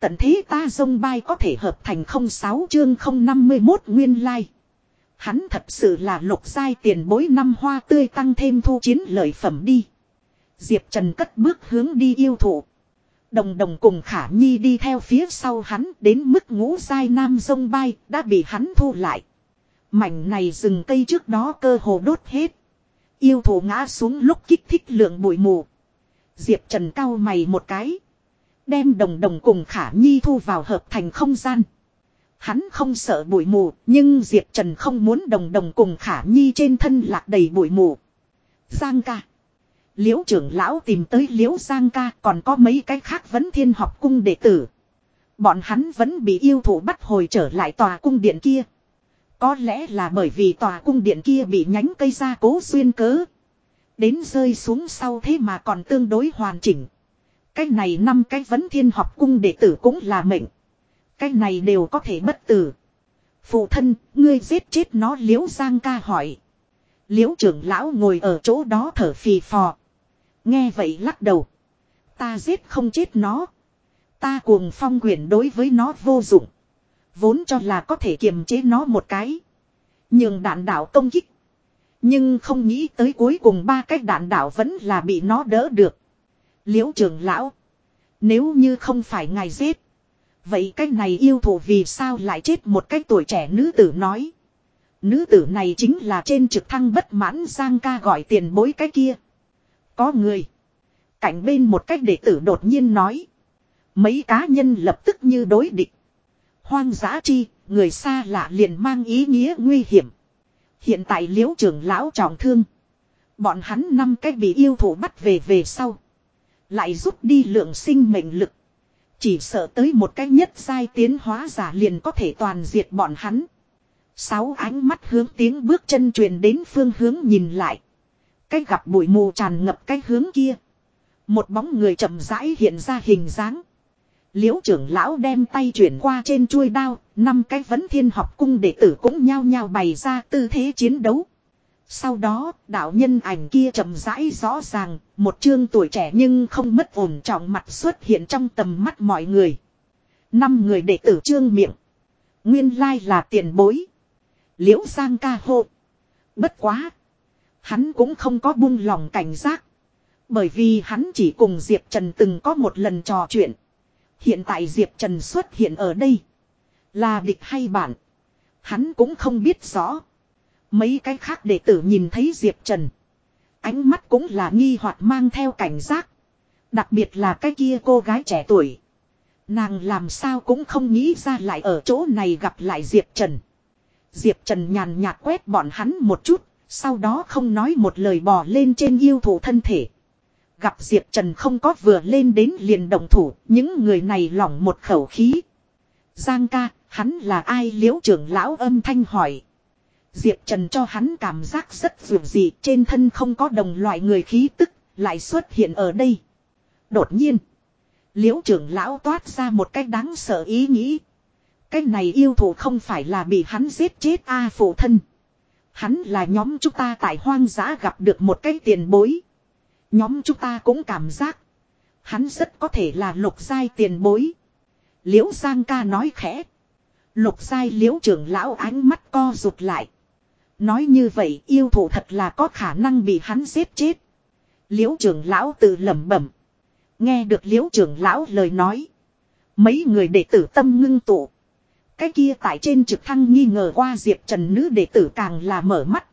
Tận thế ta dông bay có thể hợp thành 06 chương 051 nguyên lai. Hắn thật sự là lục giai tiền bối năm hoa tươi tăng thêm thu chiến lợi phẩm đi. Diệp Trần cất bước hướng đi yêu thụ. Đồng đồng cùng Khả Nhi đi theo phía sau hắn đến mức ngũ giai nam dông bay đã bị hắn thu lại. Mảnh này rừng cây trước đó cơ hồ đốt hết. Yêu thụ ngã xuống lúc kích thích lượng bụi mù. Diệp Trần cau mày một cái. Đem đồng đồng cùng Khả Nhi thu vào hợp thành không gian. Hắn không sợ bụi mù, nhưng Diệp Trần không muốn đồng đồng cùng Khả Nhi trên thân lạc đầy bụi mù. Giang ca. Liễu trưởng lão tìm tới Liễu Giang ca còn có mấy cái khác vẫn thiên học cung đệ tử. Bọn hắn vẫn bị yêu thủ bắt hồi trở lại tòa cung điện kia. Có lẽ là bởi vì tòa cung điện kia bị nhánh cây ra cố xuyên cớ. Đến rơi xuống sau thế mà còn tương đối hoàn chỉnh. Cái này năm cái vấn thiên học cung đệ tử cũng là mệnh. Cái này đều có thể bất tử. Phụ thân, ngươi giết chết nó liễu giang ca hỏi. Liễu trưởng lão ngồi ở chỗ đó thở phì phò. Nghe vậy lắc đầu. Ta giết không chết nó. Ta cuồng phong quyền đối với nó vô dụng. Vốn cho là có thể kiềm chế nó một cái. Nhưng đạn đạo công kích. Nhưng không nghĩ tới cuối cùng ba cái đạn đạo vẫn là bị nó đỡ được. Liễu trưởng lão. Nếu như không phải ngài giết. Vậy cái này yêu thủ vì sao lại chết một cái tuổi trẻ nữ tử nói. Nữ tử này chính là trên trực thăng bất mãn Giang ca gọi tiền bối cái kia. Có người. Cạnh bên một cách đệ tử đột nhiên nói. Mấy cá nhân lập tức như đối địch. Hoang dã chi, người xa lạ liền mang ý nghĩa nguy hiểm. Hiện tại liễu trưởng lão trọng thương. Bọn hắn năm cách bị yêu thủ bắt về về sau. Lại rút đi lượng sinh mệnh lực. Chỉ sợ tới một cách nhất sai tiến hóa giả liền có thể toàn diệt bọn hắn. Sáu ánh mắt hướng tiếng bước chân truyền đến phương hướng nhìn lại. Cách gặp bụi mù tràn ngập cái hướng kia. Một bóng người chậm rãi hiện ra hình dáng. Liễu trưởng lão đem tay chuyển qua trên chuôi đao, năm cái vấn thiên học cung đệ tử cũng nhao nhao bày ra tư thế chiến đấu. Sau đó, đạo nhân ảnh kia chậm rãi rõ ràng, một chương tuổi trẻ nhưng không mất ổn trọng mặt xuất hiện trong tầm mắt mọi người. Năm người đệ tử trương miệng. Nguyên lai là tiền bối. Liễu Giang ca hộ Bất quá. Hắn cũng không có buông lòng cảnh giác. Bởi vì hắn chỉ cùng Diệp Trần từng có một lần trò chuyện. Hiện tại Diệp Trần xuất hiện ở đây. Là địch hay bạn. Hắn cũng không biết rõ. Mấy cái khác đệ tử nhìn thấy Diệp Trần. Ánh mắt cũng là nghi hoặc mang theo cảnh giác. Đặc biệt là cái kia cô gái trẻ tuổi. Nàng làm sao cũng không nghĩ ra lại ở chỗ này gặp lại Diệp Trần. Diệp Trần nhàn nhạt quét bọn hắn một chút, sau đó không nói một lời bò lên trên yêu thủ thân thể. Gặp Diệp Trần không có vừa lên đến liền động thủ, những người này lỏng một khẩu khí. Giang ca, hắn là ai liễu trưởng lão âm thanh hỏi. Diệp Trần cho hắn cảm giác rất dù gì trên thân không có đồng loại người khí tức, lại xuất hiện ở đây. Đột nhiên, liễu trưởng lão toát ra một cách đáng sợ ý nghĩ. Cái này yêu thủ không phải là bị hắn giết chết a phụ thân. Hắn là nhóm chúng ta tại hoang dã gặp được một cái tiền bối. Nhóm chúng ta cũng cảm giác. Hắn rất có thể là lục giai tiền bối. Liễu Giang ca nói khẽ. Lục giai liễu trưởng lão ánh mắt co rụt lại. Nói như vậy yêu thủ thật là có khả năng bị hắn giết chết. Liễu trưởng lão tự lẩm bẩm. Nghe được liễu trưởng lão lời nói. Mấy người đệ tử tâm ngưng tụ. Cái kia tại trên trực thăng nghi ngờ qua Diệp Trần nữ đệ tử càng là mở mắt.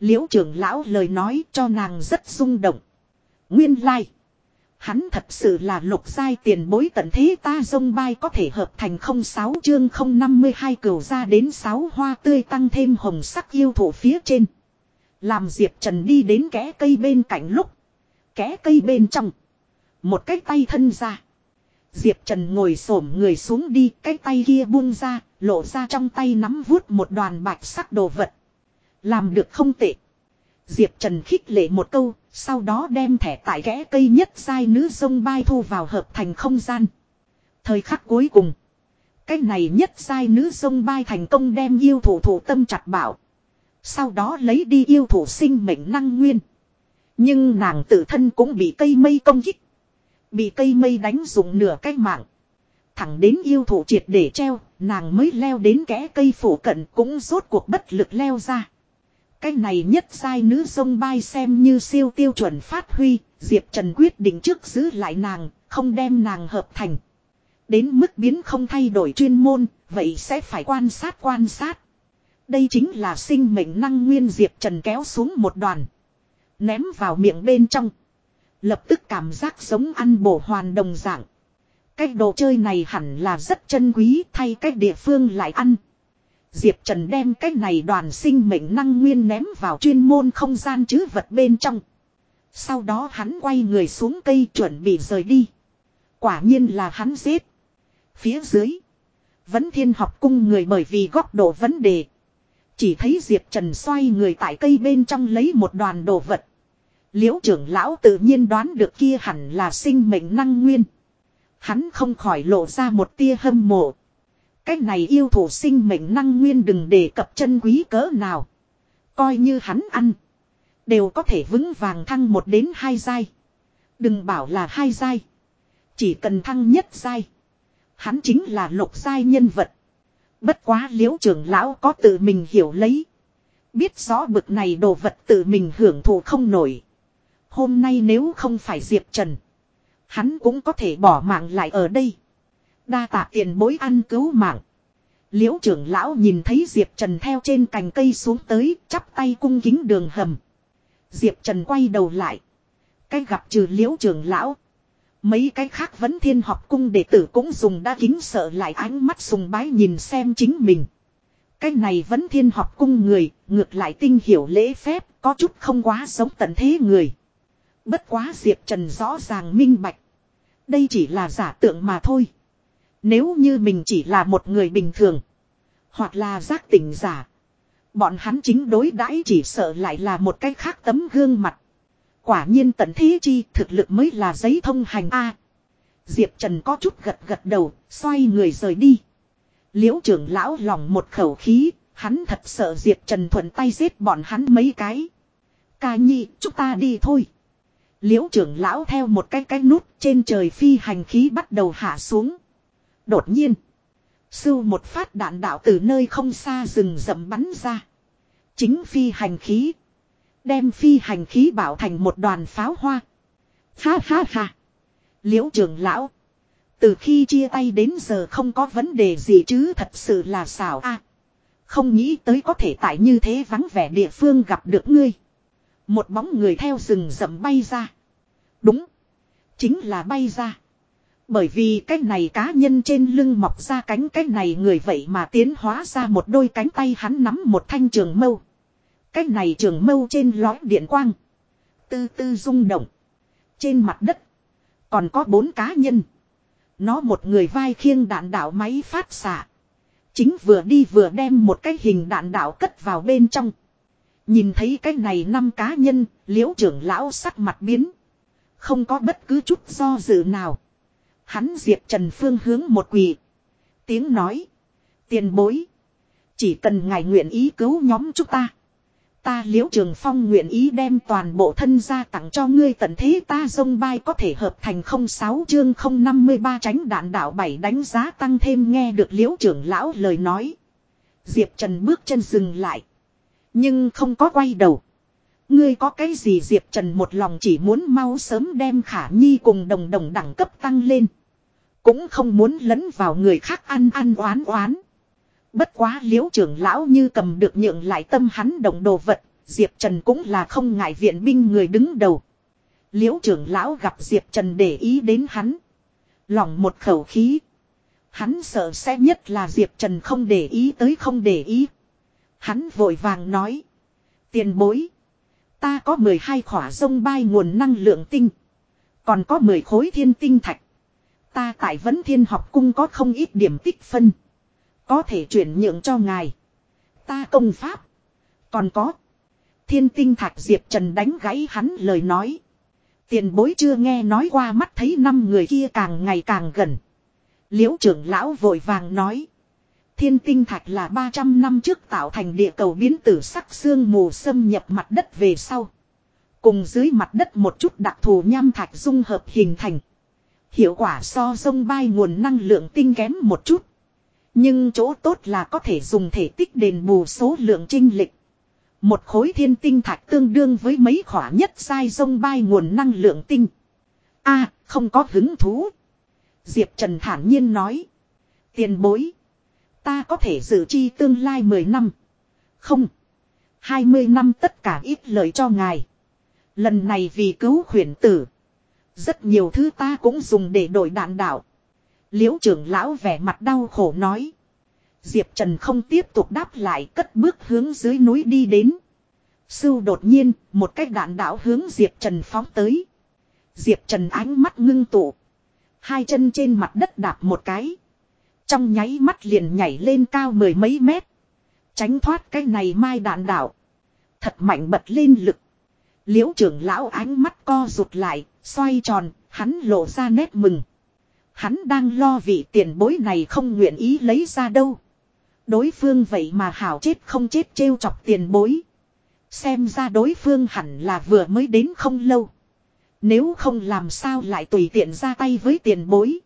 Liễu trưởng lão lời nói cho nàng rất rung động. Nguyên lai. Like. Hắn thật sự là lục giai tiền bối tận thế ta dông bay có thể hợp thành 06 chương 052 cửu ra đến 6 hoa tươi tăng thêm hồng sắc yêu thổ phía trên. Làm Diệp Trần đi đến kẽ cây bên cạnh lúc. Kẽ cây bên trong. Một cái tay thân ra. Diệp Trần ngồi xổm người xuống đi, cái tay kia buông ra, lộ ra trong tay nắm vuốt một đoàn bạch sắc đồ vật. Làm được không tệ. Diệp Trần khích lệ một câu, sau đó đem thẻ tại kẽ cây nhất sai nữ sông bay thu vào hợp thành không gian. Thời khắc cuối cùng, cái này nhất sai nữ sông bay thành công đem yêu thủ thủ tâm chặt bảo. Sau đó lấy đi yêu thủ sinh mệnh năng nguyên. Nhưng nàng tự thân cũng bị cây mây công kích. Bị cây mây đánh dùng nửa cái mạng. thẳng đến yêu thủ triệt để treo, nàng mới leo đến kẽ cây phủ cận cũng rốt cuộc bất lực leo ra. Cái này nhất sai nữ sông bay xem như siêu tiêu chuẩn phát huy, Diệp Trần quyết định trước giữ lại nàng, không đem nàng hợp thành. Đến mức biến không thay đổi chuyên môn, vậy sẽ phải quan sát quan sát. Đây chính là sinh mệnh năng nguyên Diệp Trần kéo xuống một đoàn. Ném vào miệng bên trong. Lập tức cảm giác giống ăn bổ hoàn đồng dạng. Cái đồ chơi này hẳn là rất chân quý thay cách địa phương lại ăn. Diệp Trần đem cái này đoàn sinh mệnh năng nguyên ném vào chuyên môn không gian chứ vật bên trong. Sau đó hắn quay người xuống cây chuẩn bị rời đi. Quả nhiên là hắn giết. Phía dưới. Vẫn thiên học cung người bởi vì góc độ vấn đề. Chỉ thấy Diệp Trần xoay người tại cây bên trong lấy một đoàn đồ vật. Liễu trưởng lão tự nhiên đoán được kia hẳn là sinh mệnh năng nguyên. Hắn không khỏi lộ ra một tia hâm mộ. Cái này yêu thủ sinh mệnh năng nguyên đừng để cập chân quý cỡ nào. Coi như hắn ăn. Đều có thể vững vàng thăng một đến hai giai. Đừng bảo là hai giai. Chỉ cần thăng nhất giai. Hắn chính là lục giai nhân vật. Bất quá liễu trưởng lão có tự mình hiểu lấy. Biết rõ bực này đồ vật tự mình hưởng thụ không nổi. Hôm nay nếu không phải Diệp Trần. Hắn cũng có thể bỏ mạng lại ở đây. Đa tạ tiền bối ăn cứu mạng. Liễu trưởng lão nhìn thấy Diệp Trần theo trên cành cây xuống tới, chắp tay cung kính đường hầm. Diệp Trần quay đầu lại. Cái gặp trừ liễu trưởng lão. Mấy cái khác vẫn thiên học cung đệ tử cũng dùng đa kính sợ lại ánh mắt sùng bái nhìn xem chính mình. Cái này vẫn thiên học cung người, ngược lại tinh hiểu lễ phép, có chút không quá sống tận thế người. Bất quá Diệp Trần rõ ràng minh bạch. Đây chỉ là giả tượng mà thôi. Nếu như mình chỉ là một người bình thường. Hoặc là giác tỉnh giả. Bọn hắn chính đối đãi chỉ sợ lại là một cái khác tấm gương mặt. Quả nhiên tận thế chi thực lực mới là giấy thông hành A. Diệp Trần có chút gật gật đầu, xoay người rời đi. Liễu trưởng lão lòng một khẩu khí, hắn thật sợ Diệp Trần thuận tay giết bọn hắn mấy cái. Ca nhi, chúng ta đi thôi. Liễu trưởng lão theo một cái cái nút trên trời phi hành khí bắt đầu hạ xuống. Đột nhiên. Sưu một phát đạn đạo từ nơi không xa rừng rậm bắn ra. Chính phi hành khí. Đem phi hành khí bảo thành một đoàn pháo hoa. Ha ha ha. Liễu trường lão. Từ khi chia tay đến giờ không có vấn đề gì chứ thật sự là xảo a. không nghĩ tới có thể tại như thế vắng vẻ địa phương gặp được ngươi. Một bóng người theo rừng rậm bay ra. Đúng. Chính là bay ra. Bởi vì cái này cá nhân trên lưng mọc ra cánh cái này người vậy mà tiến hóa ra một đôi cánh tay hắn nắm một thanh trường mâu. Cái này trường mâu trên lõi điện quang. Tư tư rung động. Trên mặt đất. Còn có bốn cá nhân. Nó một người vai khiêng đạn đạo máy phát xạ. Chính vừa đi vừa đem một cái hình đạn đạo cất vào bên trong. Nhìn thấy cái này năm cá nhân, liễu trưởng lão sắc mặt biến. Không có bất cứ chút do dự nào. Hắn diệp trần phương hướng một quỳ. Tiếng nói. Tiền bối. Chỉ cần ngài nguyện ý cứu nhóm chúng ta. Ta liễu trường phong nguyện ý đem toàn bộ thân gia tặng cho ngươi tận thế ta dông bay có thể hợp thành không sáu chương không năm mươi ba tránh đạn đạo bảy đánh giá tăng thêm nghe được liễu trưởng lão lời nói. Diệp Trần bước chân dừng lại. Nhưng không có quay đầu. Ngươi có cái gì Diệp Trần một lòng chỉ muốn mau sớm đem khả nhi cùng đồng đồng đẳng cấp tăng lên. Cũng không muốn lấn vào người khác ăn ăn oán oán. Bất quá liễu trưởng lão như cầm được nhượng lại tâm hắn đồng đồ vật, Diệp Trần cũng là không ngại viện binh người đứng đầu. Liễu trưởng lão gặp Diệp Trần để ý đến hắn. Lòng một khẩu khí. Hắn sợ sẽ nhất là Diệp Trần không để ý tới không để ý. Hắn vội vàng nói. Tiền bối. Ta có 12 khỏa sông bay nguồn năng lượng tinh. Còn có 10 khối thiên tinh thạch. Ta tại vấn thiên học cung có không ít điểm tích phân. Có thể chuyển nhượng cho ngài. Ta công pháp. Còn có. Thiên tinh thạch Diệp Trần đánh gãy hắn lời nói. Tiền bối chưa nghe nói qua mắt thấy năm người kia càng ngày càng gần. Liễu trưởng lão vội vàng nói. Thiên tinh thạch là 300 năm trước tạo thành địa cầu biến tử sắc xương mù xâm nhập mặt đất về sau. Cùng dưới mặt đất một chút đặc thù nham thạch dung hợp hình thành. Hiệu quả so sông bay nguồn năng lượng tinh kém một chút. Nhưng chỗ tốt là có thể dùng thể tích đền bù số lượng trinh lịch. Một khối thiên tinh thạch tương đương với mấy khỏa nhất sai sông bay nguồn năng lượng tinh. a, không có hứng thú. Diệp Trần thản nhiên nói. Tiền bối. Ta có thể dự chi tương lai 10 năm. Không. 20 năm tất cả ít lợi cho ngài. Lần này vì cứu khuyển tử. Rất nhiều thứ ta cũng dùng để đổi đạn đạo. Liễu trưởng lão vẻ mặt đau khổ nói. Diệp Trần không tiếp tục đáp lại cất bước hướng dưới núi đi đến. Sưu đột nhiên, một cái đạn đạo hướng Diệp Trần phóng tới. Diệp Trần ánh mắt ngưng tụ. Hai chân trên mặt đất đạp một cái. Trong nháy mắt liền nhảy lên cao mười mấy mét. Tránh thoát cái này mai đạn đảo. Thật mạnh bật lên lực. Liễu trưởng lão ánh mắt co rụt lại, xoay tròn, hắn lộ ra nét mừng. Hắn đang lo vị tiền bối này không nguyện ý lấy ra đâu. Đối phương vậy mà hảo chết không chết trêu chọc tiền bối. Xem ra đối phương hẳn là vừa mới đến không lâu. Nếu không làm sao lại tùy tiện ra tay với tiền bối.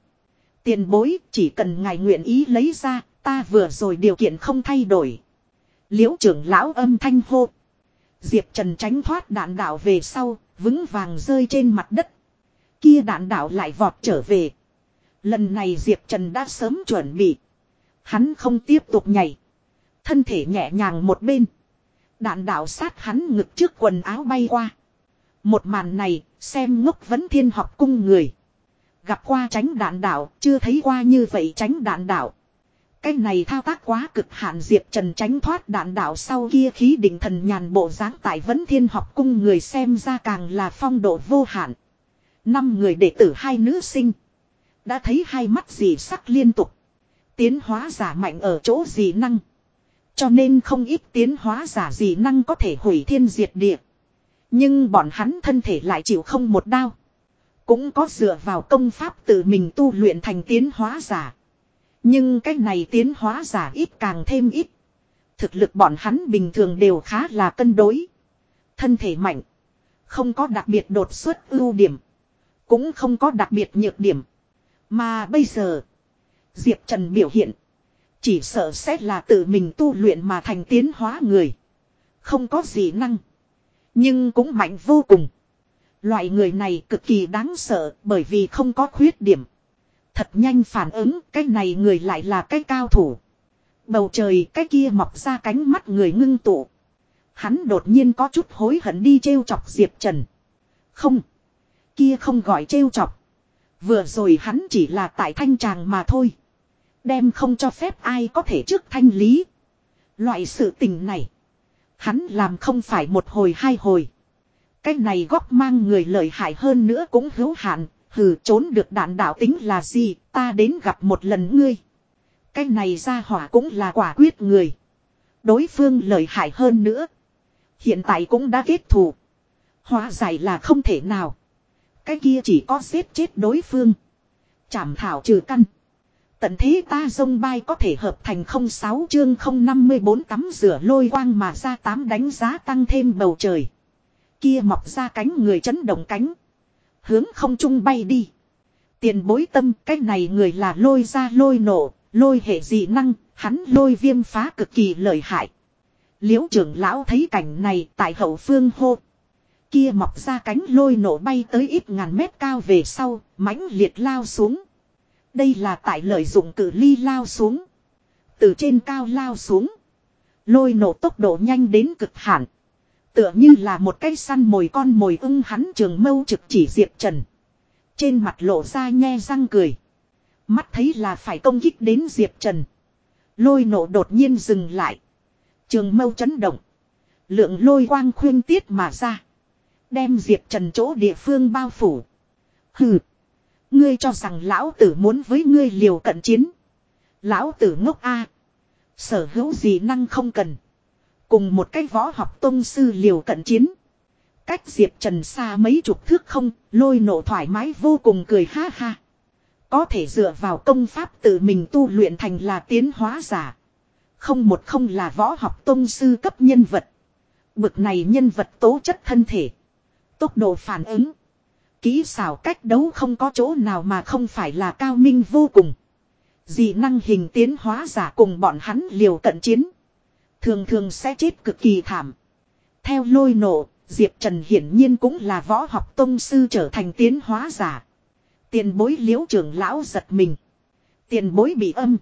Tiền bối chỉ cần ngài nguyện ý lấy ra, ta vừa rồi điều kiện không thay đổi. Liễu trưởng lão âm thanh hô. Diệp Trần tránh thoát đạn đạo về sau, vững vàng rơi trên mặt đất. Kia đạn đạo lại vọt trở về. Lần này Diệp Trần đã sớm chuẩn bị. Hắn không tiếp tục nhảy. Thân thể nhẹ nhàng một bên. Đạn đạo sát hắn ngực trước quần áo bay qua. Một màn này, xem ngốc vấn thiên học cung người. Gặp qua tránh đạn đảo chưa thấy qua như vậy tránh đạn đảo Cái này thao tác quá cực hạn Diệp Trần tránh thoát đạn đảo sau kia khí định thần nhàn bộ dáng tại vấn thiên học cung người xem ra càng là phong độ vô hạn. Năm người đệ tử hai nữ sinh. Đã thấy hai mắt gì sắc liên tục. Tiến hóa giả mạnh ở chỗ gì năng. Cho nên không ít tiến hóa giả gì năng có thể hủy thiên diệt địa. Nhưng bọn hắn thân thể lại chịu không một đau. Cũng có dựa vào công pháp tự mình tu luyện thành tiến hóa giả. Nhưng cái này tiến hóa giả ít càng thêm ít. Thực lực bọn hắn bình thường đều khá là cân đối. Thân thể mạnh. Không có đặc biệt đột xuất ưu điểm. Cũng không có đặc biệt nhược điểm. Mà bây giờ. Diệp Trần biểu hiện. Chỉ sợ sẽ là tự mình tu luyện mà thành tiến hóa người. Không có gì năng. Nhưng cũng mạnh vô cùng. Loại người này cực kỳ đáng sợ bởi vì không có khuyết điểm. Thật nhanh phản ứng, cái này người lại là cái cao thủ. Bầu trời, cái kia mọc ra cánh mắt người ngưng tụ. Hắn đột nhiên có chút hối hận đi trêu chọc Diệp Trần. Không. Kia không gọi trêu chọc. Vừa rồi hắn chỉ là tại thanh tràng mà thôi. Đem không cho phép ai có thể trước thanh lý. Loại sự tình này. Hắn làm không phải một hồi hai hồi. Cái này góc mang người lợi hại hơn nữa cũng hữu hạn. Hừ, trốn được đạn đạo tính là gì, ta đến gặp một lần ngươi. Cái này ra hỏa cũng là quả quyết người. Đối phương lợi hại hơn nữa. Hiện tại cũng đã kết thù. Hóa giải là không thể nào. Cái kia chỉ có giết chết đối phương. Chảm thảo trừ căn. Tận thế ta dông bay có thể hợp thành 06 chương 054 tắm rửa lôi quang mà ra tám đánh giá tăng thêm bầu trời. Kia mọc ra cánh người chấn động cánh. Hướng không trung bay đi. Tiền bối tâm cái này người là lôi ra lôi nổ, lôi hệ dị năng, hắn lôi viêm phá cực kỳ lợi hại. Liễu trưởng lão thấy cảnh này tại hậu phương hô. Kia mọc ra cánh lôi nổ bay tới ít ngàn mét cao về sau, mãnh liệt lao xuống. Đây là tại lợi dụng cử ly lao xuống. Từ trên cao lao xuống. Lôi nổ tốc độ nhanh đến cực hạn. Tựa như là một cây săn mồi con mồi ưng hắn trường mâu trực chỉ Diệp Trần. Trên mặt lộ ra nhe răng cười. Mắt thấy là phải công kích đến Diệp Trần. Lôi nổ đột nhiên dừng lại. Trường mâu chấn động. Lượng lôi quang khuyên tiết mà ra. Đem Diệp Trần chỗ địa phương bao phủ. Hừ. Ngươi cho rằng lão tử muốn với ngươi liều cận chiến. Lão tử ngốc a Sở hữu gì năng không cần. Cùng một cái võ học tôn sư liều cận chiến. Cách Diệp Trần xa mấy chục thước không, lôi nổ thoải mái vô cùng cười ha ha. Có thể dựa vào công pháp tự mình tu luyện thành là tiến hóa giả. Không một không là võ học tôn sư cấp nhân vật. Bực này nhân vật tố chất thân thể. Tốc độ phản ứng. Kỹ xảo cách đấu không có chỗ nào mà không phải là cao minh vô cùng. Dị năng hình tiến hóa giả cùng bọn hắn liều cận chiến. Thường thường sẽ chết cực kỳ thảm. Theo lôi nổ, Diệp Trần hiển nhiên cũng là võ học tông sư trở thành tiến hóa giả. Tiền bối liễu trưởng lão giật mình. Tiền bối bị âm.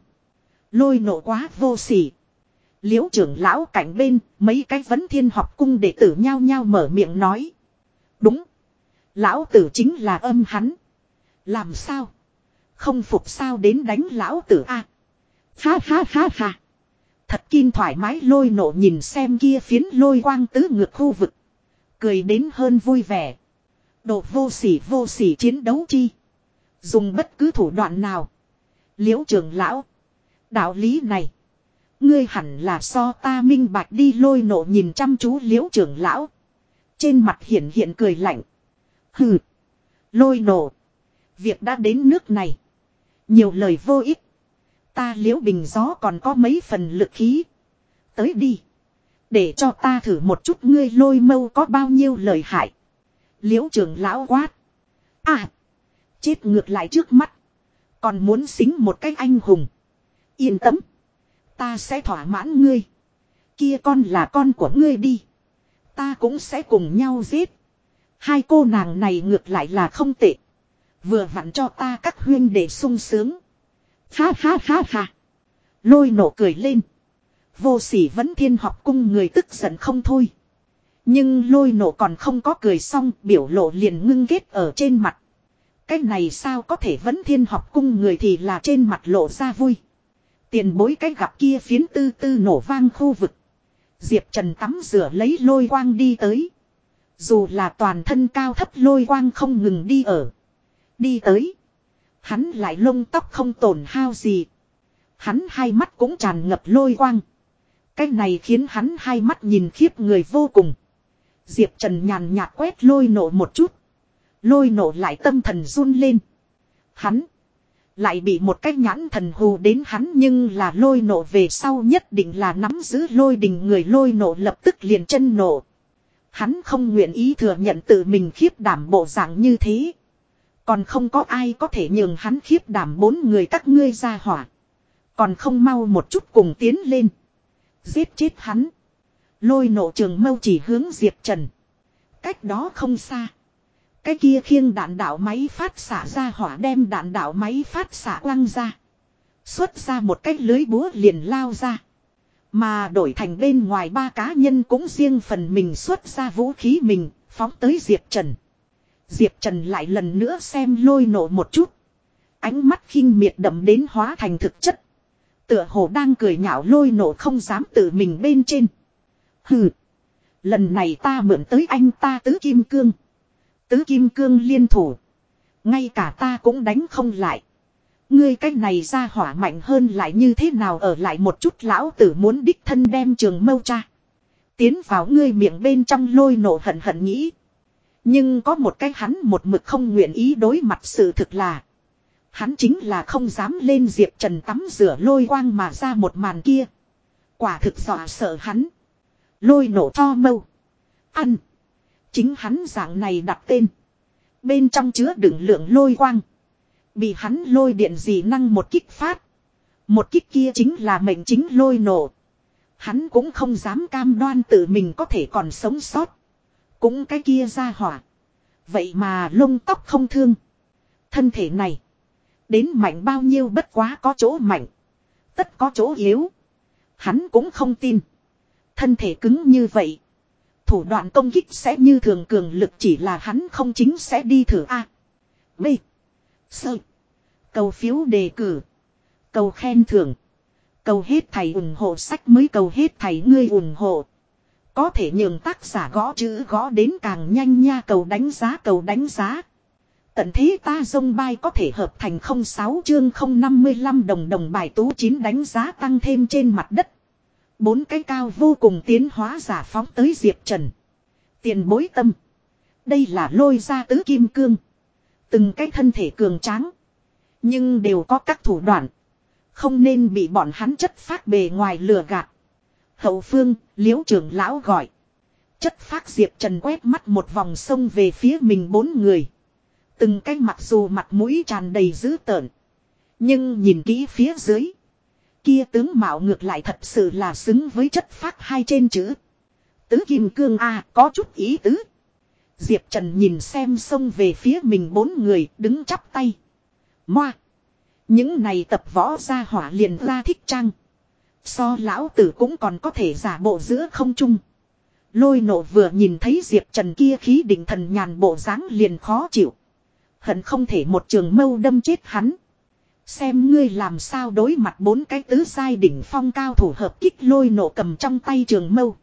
Lôi nổ quá vô sỉ. Liễu trưởng lão cảnh bên, mấy cái vấn thiên học cung đệ tử nhao nhao mở miệng nói. Đúng. Lão tử chính là âm hắn. Làm sao? Không phục sao đến đánh lão tử a Ha ha ha ha. Thật kim thoải mái lôi nổ nhìn xem kia phiến lôi quang tứ ngược khu vực. Cười đến hơn vui vẻ. Độ vô sỉ vô sỉ chiến đấu chi. Dùng bất cứ thủ đoạn nào. Liễu trường lão. Đạo lý này. Ngươi hẳn là so ta minh bạch đi lôi nộ nhìn chăm chú liễu trưởng lão. Trên mặt hiện hiện cười lạnh. Hừ. Lôi nộ. Việc đã đến nước này. Nhiều lời vô ích. Ta liễu bình gió còn có mấy phần lực khí. Tới đi. Để cho ta thử một chút ngươi lôi mâu có bao nhiêu lời hại. Liễu trưởng lão quát. À. Chết ngược lại trước mắt. Còn muốn xính một cách anh hùng. Yên tâm. Ta sẽ thỏa mãn ngươi. Kia con là con của ngươi đi. Ta cũng sẽ cùng nhau giết. Hai cô nàng này ngược lại là không tệ. Vừa vặn cho ta các huyên để sung sướng. Ha ha ha ha. Lôi nổ cười lên. Vô sỉ vẫn thiên học cung người tức giận không thôi. Nhưng lôi nổ còn không có cười xong, biểu lộ liền ngưng ghét ở trên mặt. Cái này sao có thể vẫn thiên học cung người thì là trên mặt lộ ra vui. Tiền bối cái gặp kia phiến tư tư nổ vang khu vực. Diệp Trần tắm rửa lấy lôi quang đi tới. Dù là toàn thân cao thấp lôi quang không ngừng đi ở. Đi tới. Hắn lại lông tóc không tổn hao gì. Hắn hai mắt cũng tràn ngập lôi quang. Cái này khiến hắn hai mắt nhìn khiếp người vô cùng. Diệp Trần nhàn nhạt quét lôi nổ một chút. Lôi nổ lại tâm thần run lên. Hắn. Lại bị một cái nhãn thần hù đến hắn nhưng là lôi nổ về sau nhất định là nắm giữ lôi đình người lôi nổ lập tức liền chân nổ. Hắn không nguyện ý thừa nhận tự mình khiếp đảm bộ dạng như thế. Còn không có ai có thể nhường hắn khiếp đảm bốn người các ngươi ra hỏa. Còn không mau một chút cùng tiến lên. Giết chết hắn. Lôi nổ trường mâu chỉ hướng Diệp Trần. Cách đó không xa. Cái kia khiêng đạn đạo máy phát xạ ra hỏa đem đạn đạo máy phát xạ quăng ra. Xuất ra một cái lưới búa liền lao ra. Mà đổi thành bên ngoài ba cá nhân cũng riêng phần mình xuất ra vũ khí mình, phóng tới Diệp Trần. Diệp Trần lại lần nữa xem lôi nổ một chút. Ánh mắt khinh miệt đậm đến hóa thành thực chất. Tựa hồ đang cười nhạo lôi nổ không dám tự mình bên trên. Hừ. Lần này ta mượn tới anh ta tứ kim cương. Tứ kim cương liên thủ. Ngay cả ta cũng đánh không lại. Ngươi cách này ra hỏa mạnh hơn lại như thế nào ở lại một chút lão tử muốn đích thân đem trường mâu cha. Tiến vào ngươi miệng bên trong lôi nổ hận hận nghĩ. Nhưng có một cái hắn một mực không nguyện ý đối mặt sự thực là. Hắn chính là không dám lên Diệp Trần tắm rửa lôi quang mà ra một màn kia. Quả thực dọa sợ hắn. Lôi nổ to mâu. Ăn. Chính hắn dạng này đặt tên. Bên trong chứa đựng lượng lôi quang. Bị hắn lôi điện gì năng một kích phát. Một kích kia chính là mệnh chính lôi nổ. Hắn cũng không dám cam đoan tự mình có thể còn sống sót. Cũng cái kia ra hỏa. Vậy mà lông tóc không thương. Thân thể này. Đến mạnh bao nhiêu bất quá có chỗ mạnh. Tất có chỗ yếu. Hắn cũng không tin. Thân thể cứng như vậy. Thủ đoạn công kích sẽ như thường cường lực chỉ là hắn không chính sẽ đi thử A. B. Sơ. Cầu phiếu đề cử. Cầu khen thưởng. Cầu hết thầy ủng hộ sách mới cầu hết thầy ngươi ủng hộ. Có thể nhường tác giả gõ chữ gõ đến càng nhanh nha, cầu đánh giá, cầu đánh giá. Tận thế ta dông bay có thể hợp thành 06 chương 055 đồng đồng bài tú chín đánh giá tăng thêm trên mặt đất. Bốn cái cao vô cùng tiến hóa giả phóng tới Diệp Trần. Tiền bối tâm. Đây là lôi ra tứ kim cương. Từng cái thân thể cường tráng. Nhưng đều có các thủ đoạn. Không nên bị bọn hắn chất phát bề ngoài lừa gạt. Hậu phương, liễu trưởng lão gọi. Chất phát Diệp Trần quét mắt một vòng sông về phía mình bốn người. Từng cái mặc dù mặt mũi tràn đầy dữ tợn. Nhưng nhìn kỹ phía dưới. Kia tướng mạo ngược lại thật sự là xứng với chất phát hai trên chữ. Tứ kim cương A có chút ý tứ. Diệp Trần nhìn xem sông về phía mình bốn người đứng chắp tay. Moa. Những này tập võ ra hỏa liền ra thích trang. So lão tử cũng còn có thể giả bộ giữa không trung. Lôi nộ vừa nhìn thấy Diệp Trần kia khí định thần nhàn bộ dáng liền khó chịu. Hận không thể một trường mâu đâm chết hắn. Xem ngươi làm sao đối mặt bốn cái tứ sai đỉnh phong cao thủ hợp kích lôi nộ cầm trong tay trường mâu.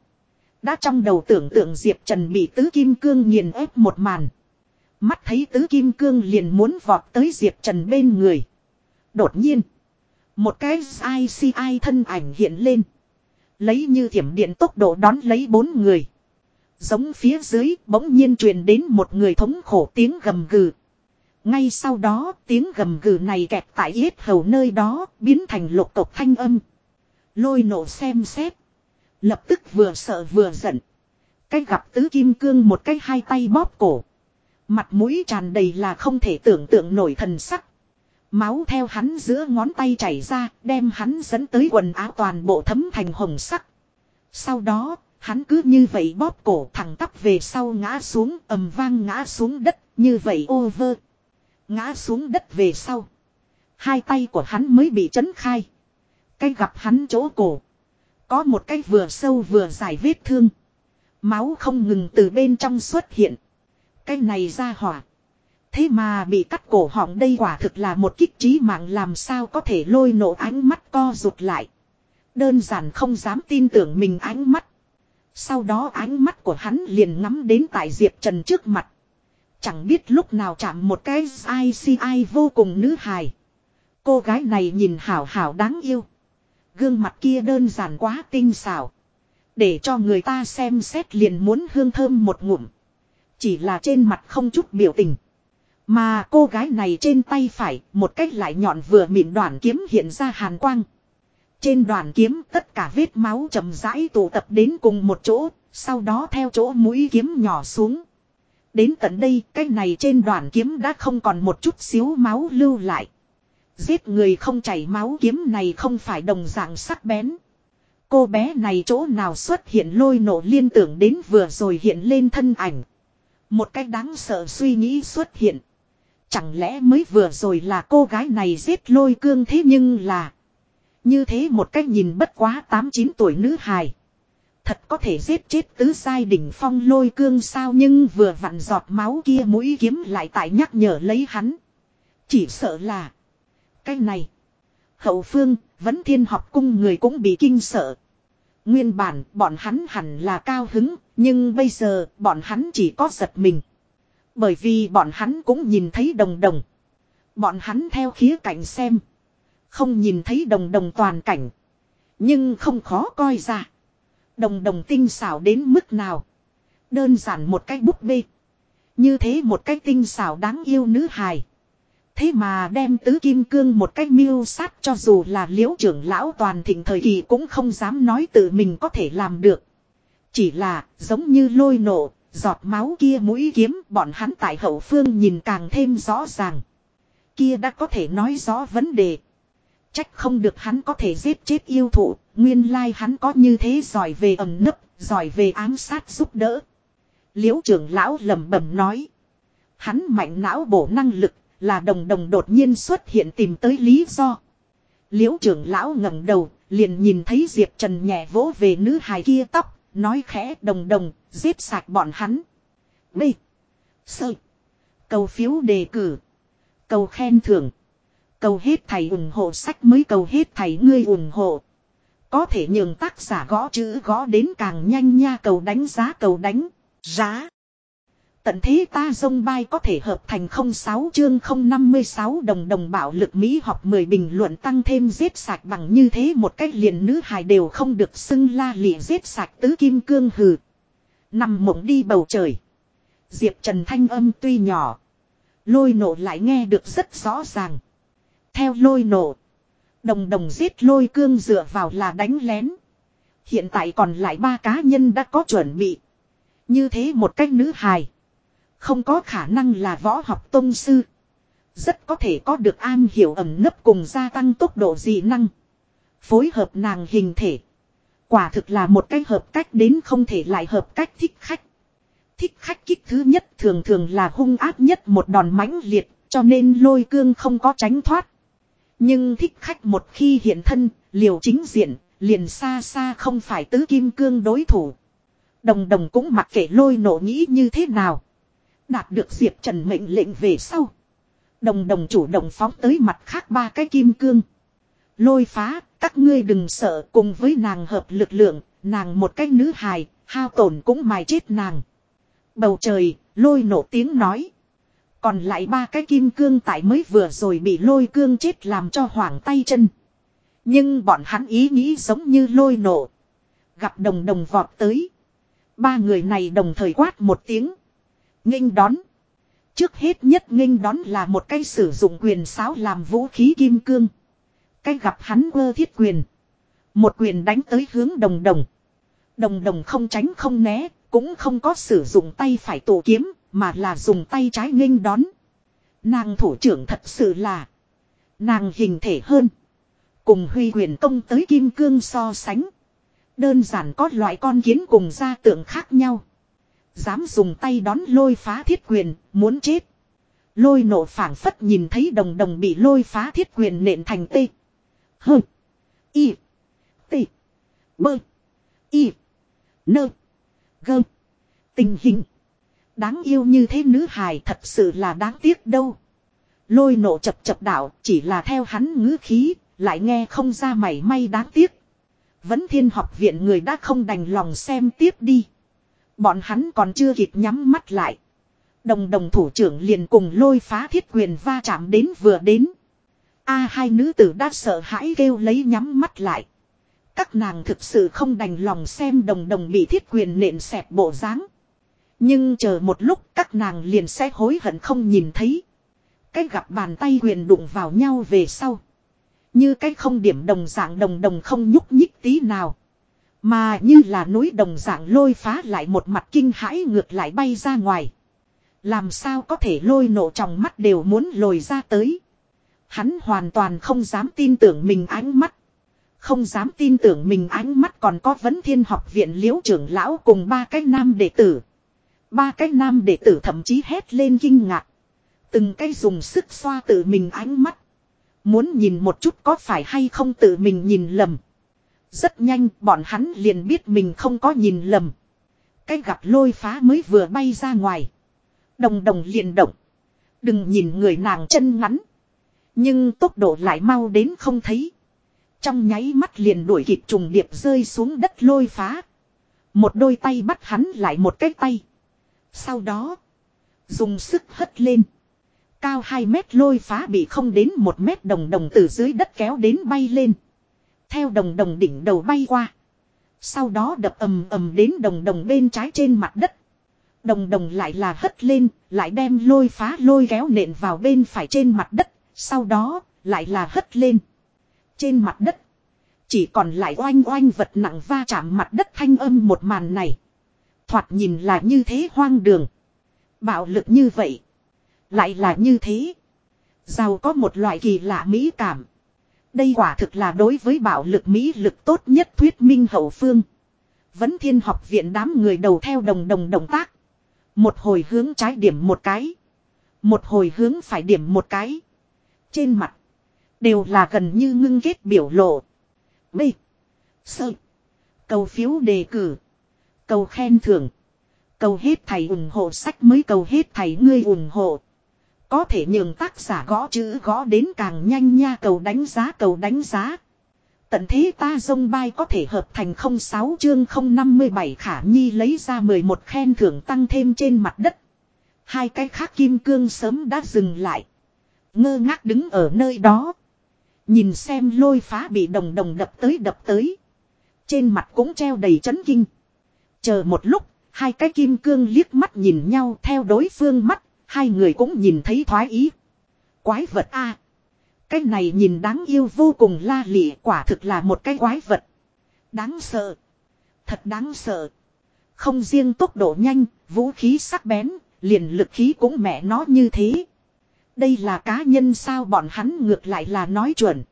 Đã trong đầu tưởng tượng Diệp Trần bị tứ kim cương nghiền ép một màn. Mắt thấy tứ kim cương liền muốn vọt tới Diệp Trần bên người. Đột nhiên. Một cái ICI thân ảnh hiện lên. Lấy như thiểm điện tốc độ đón lấy bốn người. Giống phía dưới bỗng nhiên truyền đến một người thống khổ tiếng gầm gừ. Ngay sau đó, tiếng gầm gừ này kẹp tại yết hầu nơi đó, biến thành lục tộc thanh âm. Lôi nổ xem xét. Lập tức vừa sợ vừa giận. Cách gặp tứ kim cương một cái hai tay bóp cổ. Mặt mũi tràn đầy là không thể tưởng tượng nổi thần sắc. Máu theo hắn giữa ngón tay chảy ra, đem hắn dẫn tới quần áo toàn bộ thấm thành hồng sắc. Sau đó, hắn cứ như vậy bóp cổ thẳng tắp về sau ngã xuống ầm vang ngã xuống đất, như vậy over. Ngã xuống đất về sau. Hai tay của hắn mới bị chấn khai. Cái gặp hắn chỗ cổ. Có một cái vừa sâu vừa dài vết thương. Máu không ngừng từ bên trong xuất hiện. Cái này ra hỏa. Thế mà bị cắt cổ họng đây quả thực là một kích trí mạng làm sao có thể lôi nổ ánh mắt co rụt lại. Đơn giản không dám tin tưởng mình ánh mắt. Sau đó ánh mắt của hắn liền ngắm đến tại Diệp Trần trước mặt. Chẳng biết lúc nào chạm một cái ICI vô cùng nữ hài. Cô gái này nhìn hảo hảo đáng yêu. Gương mặt kia đơn giản quá tinh xảo. Để cho người ta xem xét liền muốn hương thơm một ngụm. Chỉ là trên mặt không chút biểu tình. Mà cô gái này trên tay phải, một cách lại nhọn vừa mịn đoàn kiếm hiện ra hàn quang. Trên đoàn kiếm tất cả vết máu chậm rãi tụ tập đến cùng một chỗ, sau đó theo chỗ mũi kiếm nhỏ xuống. Đến tận đây, cái này trên đoàn kiếm đã không còn một chút xíu máu lưu lại. Giết người không chảy máu kiếm này không phải đồng dạng sắc bén. Cô bé này chỗ nào xuất hiện lôi nổ liên tưởng đến vừa rồi hiện lên thân ảnh. Một cách đáng sợ suy nghĩ xuất hiện. Chẳng lẽ mới vừa rồi là cô gái này giết lôi cương thế nhưng là. Như thế một cách nhìn bất quá 8-9 tuổi nữ hài. Thật có thể giết chết tứ sai đỉnh phong lôi cương sao nhưng vừa vặn giọt máu kia mũi kiếm lại tại nhắc nhở lấy hắn. Chỉ sợ là. Cái này. Hậu phương, vẫn thiên học cung người cũng bị kinh sợ. Nguyên bản, bọn hắn hẳn là cao hứng, nhưng bây giờ, bọn hắn chỉ có giật mình. Bởi vì bọn hắn cũng nhìn thấy đồng đồng. Bọn hắn theo khía cạnh xem. Không nhìn thấy đồng đồng toàn cảnh. Nhưng không khó coi ra. Đồng đồng tinh xảo đến mức nào. Đơn giản một cái búp bê. Như thế một cái tinh xảo đáng yêu nữ hài. Thế mà đem tứ kim cương một cách miêu sát cho dù là liễu trưởng lão toàn thịnh thời kỳ cũng không dám nói tự mình có thể làm được. Chỉ là giống như lôi nổ, giọt máu kia mũi kiếm bọn hắn tại hậu phương nhìn càng thêm rõ ràng. Kia đã có thể nói rõ vấn đề. Trách không được hắn có thể giết chết yêu thụ, nguyên lai hắn có như thế giỏi về ẩm nấp, giỏi về ám sát giúp đỡ. Liễu trưởng lão lẩm bẩm nói. Hắn mạnh não bổ năng lực là đồng đồng đột nhiên xuất hiện tìm tới lý do. Liễu trưởng lão ngẩng đầu, liền nhìn thấy Diệp Trần nhẹ vỗ về nữ hài kia tóc, nói khẽ đồng đồng, giết sạch bọn hắn. B. Sơ. Cầu phiếu đề cử. Cầu khen thưởng. Cầu hết thầy ủng hộ sách mới cầu hết thầy ngươi ủng hộ. Có thể nhường tác giả gõ chữ gõ đến càng nhanh nha cầu đánh giá cầu đánh giá. Tận thế ta dông bay có thể hợp thành 06 chương 056 đồng đồng bạo lực Mỹ học 10 bình luận tăng thêm giết sạch bằng như thế một cách liền nữ hài đều không được xưng la lịa giết sạch tứ kim cương hừ. Nằm mộng đi bầu trời. Diệp Trần thanh âm tuy nhỏ. Lôi nổ lại nghe được rất rõ ràng. Theo lôi nổ. Đồng đồng giết lôi cương dựa vào là đánh lén. Hiện tại còn lại ba cá nhân đã có chuẩn bị. Như thế một cách nữ hài. Không có khả năng là võ học tôn sư. Rất có thể có được an hiểu ẩm nấp cùng gia tăng tốc độ dị năng. Phối hợp nàng hình thể. Quả thực là một cái hợp cách đến không thể lại hợp cách thích khách. Thích khách kích thứ nhất thường thường là hung ác nhất một đòn mãnh liệt, cho nên lôi cương không có tránh thoát. Nhưng thích khách một khi hiện thân, liều chính diện, liền xa xa không phải tứ kim cương đối thủ. Đồng đồng cũng mặc kệ lôi nổ nghĩ như thế nào. Đạt được Diệp Trần mệnh lệnh về sau. Đồng đồng chủ động phóng tới mặt khác ba cái kim cương. Lôi phá, các ngươi đừng sợ cùng với nàng hợp lực lượng, nàng một cái nữ hài, hao tổn cũng mài chết nàng. Bầu trời, lôi nổ tiếng nói. Còn lại ba cái kim cương tại mới vừa rồi bị lôi cương chết làm cho hoảng tay chân. Nhưng bọn hắn ý nghĩ giống như lôi nổ. Gặp đồng đồng vọt tới. Ba người này đồng thời quát một tiếng nghênh đón. Trước hết nhất nghênh đón là một cây sử dụng quyền sáo làm vũ khí kim cương. Cái gặp hắn ơ thiết quyền. Một quyền đánh tới hướng đồng đồng. Đồng đồng không tránh không né, cũng không có sử dụng tay phải tổ kiếm, mà là dùng tay trái nghênh đón. Nàng thủ trưởng thật sự là. Nàng hình thể hơn. Cùng huy quyền công tới kim cương so sánh. Đơn giản có loại con kiến cùng gia tượng khác nhau. Dám dùng tay đón lôi phá thiết quyền, muốn chết. Lôi nổ phảng phất nhìn thấy đồng đồng bị lôi phá thiết quyền nện thành tê. Hơ. Y. T. Bơ. Y. Nơ. Gơ. Tình hình. Đáng yêu như thế nữ hài thật sự là đáng tiếc đâu. Lôi nổ chập chập đạo chỉ là theo hắn ngữ khí, lại nghe không ra mảy may đáng tiếc. Vẫn thiên học viện người đã không đành lòng xem tiếp đi. Bọn hắn còn chưa kịp nhắm mắt lại. Đồng đồng thủ trưởng liền cùng lôi phá thiết quyền va chạm đến vừa đến. A hai nữ tử đã sợ hãi kêu lấy nhắm mắt lại. Các nàng thực sự không đành lòng xem đồng đồng bị thiết quyền nện xẹp bộ dáng. Nhưng chờ một lúc các nàng liền sẽ hối hận không nhìn thấy. Cái gặp bàn tay quyền đụng vào nhau về sau. Như cái không điểm đồng dạng đồng đồng không nhúc nhích tí nào. Mà như là núi đồng dạng lôi phá lại một mặt kinh hãi ngược lại bay ra ngoài. Làm sao có thể lôi nổ trong mắt đều muốn lồi ra tới. Hắn hoàn toàn không dám tin tưởng mình ánh mắt. Không dám tin tưởng mình ánh mắt còn có vấn thiên học viện liễu trưởng lão cùng ba cái nam đệ tử. Ba cái nam đệ tử thậm chí hét lên kinh ngạc. Từng cái dùng sức xoa tự mình ánh mắt. Muốn nhìn một chút có phải hay không tự mình nhìn lầm. Rất nhanh, bọn hắn liền biết mình không có nhìn lầm. Cái gặp lôi phá mới vừa bay ra ngoài. Đồng đồng liền động. Đừng nhìn người nàng chân ngắn. Nhưng tốc độ lại mau đến không thấy. Trong nháy mắt liền đuổi kịp trùng điệp rơi xuống đất lôi phá. Một đôi tay bắt hắn lại một cái tay. Sau đó. Dùng sức hất lên. Cao 2 mét lôi phá bị không đến 1 mét đồng đồng từ dưới đất kéo đến bay lên. Theo đồng đồng đỉnh đầu bay qua. Sau đó đập ầm ầm đến đồng đồng bên trái trên mặt đất. Đồng đồng lại là hất lên, lại đem lôi phá lôi kéo nện vào bên phải trên mặt đất, sau đó lại là hất lên. Trên mặt đất, chỉ còn lại oanh oanh vật nặng va chạm mặt đất thanh âm một màn này. Thoạt nhìn là như thế hoang đường. Bạo lực như vậy. Lại là như thế. Giàu có một loại kỳ lạ mỹ cảm. Đây quả thực là đối với bạo lực mỹ lực tốt nhất thuyết minh hậu phương. Vẫn thiên học viện đám người đầu theo đồng đồng động tác. Một hồi hướng trái điểm một cái. Một hồi hướng phải điểm một cái. Trên mặt. Đều là gần như ngưng ghét biểu lộ. B. Sơ. Cầu phiếu đề cử. Cầu khen thưởng. Cầu hết thầy ủng hộ sách mới cầu hết thầy ngươi ủng hộ. Có thể nhường tác giả gõ chữ gõ đến càng nhanh nha cầu đánh giá cầu đánh giá. Tận thế ta dông bay có thể hợp thành 06 chương 057 khả nhi lấy ra 11 khen thưởng tăng thêm trên mặt đất. Hai cái khác kim cương sớm đã dừng lại. Ngơ ngác đứng ở nơi đó. Nhìn xem lôi phá bị đồng đồng đập tới đập tới. Trên mặt cũng treo đầy chấn kinh. Chờ một lúc, hai cái kim cương liếc mắt nhìn nhau theo đối phương mắt, hai người cũng nhìn thấy thoái ý. Quái vật a Cái này nhìn đáng yêu vô cùng la lịa quả thực là một cái quái vật. Đáng sợ. Thật đáng sợ. Không riêng tốc độ nhanh, vũ khí sắc bén, Liền lực khí cũng mẹ nó như thế. Đây là cá nhân sao bọn hắn ngược lại là nói chuẩn.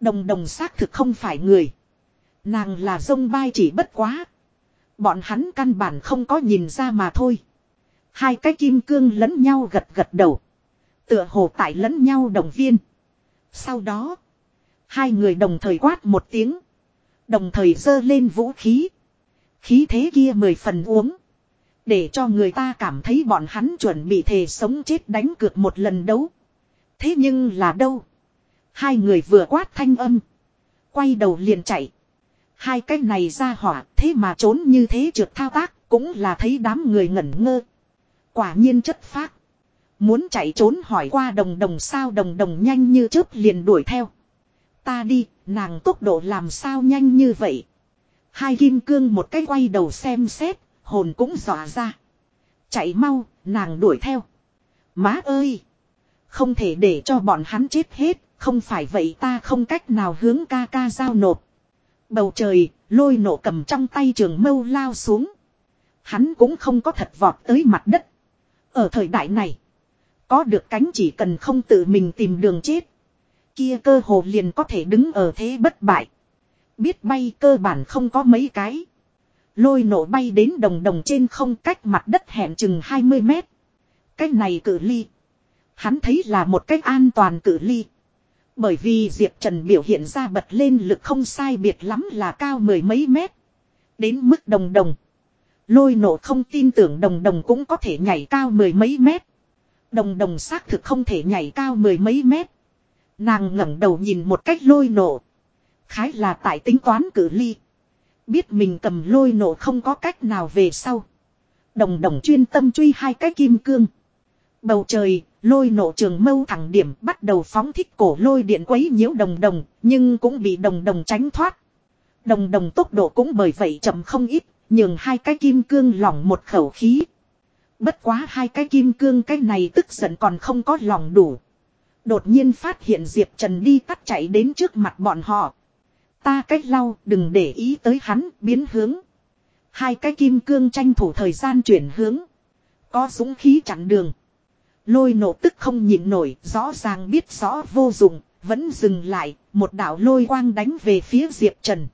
Đồng đồng xác thực không phải người. Nàng là dông bay chỉ bất quá. Bọn hắn căn bản không có nhìn ra mà thôi. Hai cái kim cương lẫn nhau gật gật đầu. Tựa hồ tại lẫn nhau đồng viên. Sau đó. Hai người đồng thời quát một tiếng. Đồng thời giơ lên vũ khí. Khí thế kia mười phần uống. Để cho người ta cảm thấy bọn hắn chuẩn bị thề sống chết đánh cược một lần đấu. Thế nhưng là đâu? Hai người vừa quát thanh âm. Quay đầu liền chạy. Hai cái này ra hỏa, thế mà trốn như thế trượt thao tác, cũng là thấy đám người ngẩn ngơ. Quả nhiên chất phác. Muốn chạy trốn hỏi qua đồng đồng sao đồng đồng nhanh như chớp liền đuổi theo. Ta đi, nàng tốc độ làm sao nhanh như vậy. Hai kim cương một cái quay đầu xem xét, hồn cũng dọa ra. Chạy mau, nàng đuổi theo. Má ơi! Không thể để cho bọn hắn chết hết, không phải vậy ta không cách nào hướng ca ca giao nộp. Bầu trời, lôi nổ cầm trong tay trường mâu lao xuống. Hắn cũng không có thật vọt tới mặt đất. Ở thời đại này, có được cánh chỉ cần không tự mình tìm đường chết. Kia cơ hồ liền có thể đứng ở thế bất bại. Biết bay cơ bản không có mấy cái. Lôi nổ bay đến đồng đồng trên không cách mặt đất hẹn chừng 20 mét. Cái này cử ly. Hắn thấy là một cách an toàn cử ly. Bởi vì Diệp Trần biểu hiện ra bật lên lực không sai biệt lắm là cao mười mấy mét. Đến mức đồng đồng. Lôi nổ không tin tưởng đồng đồng cũng có thể nhảy cao mười mấy mét. Đồng đồng xác thực không thể nhảy cao mười mấy mét. Nàng ngẩng đầu nhìn một cách lôi nổ. Khái là tại tính toán cử ly. Biết mình cầm lôi nổ không có cách nào về sau. Đồng đồng chuyên tâm truy hai cái kim cương. Bầu trời, lôi nổ trường mâu thẳng điểm bắt đầu phóng thích cổ lôi điện quấy nhiễu đồng đồng, nhưng cũng bị đồng đồng tránh thoát. Đồng đồng tốc độ cũng bởi vậy chậm không ít, nhường hai cái kim cương lỏng một khẩu khí. Bất quá hai cái kim cương cái này tức giận còn không có lòng đủ. Đột nhiên phát hiện Diệp Trần đi tắt chạy đến trước mặt bọn họ. Ta cách lau đừng để ý tới hắn biến hướng. Hai cái kim cương tranh thủ thời gian chuyển hướng. Có súng khí chặn đường. Lôi nổ tức không nhịn nổi, rõ ràng biết rõ vô dụng, vẫn dừng lại, một đạo lôi quang đánh về phía Diệp Trần.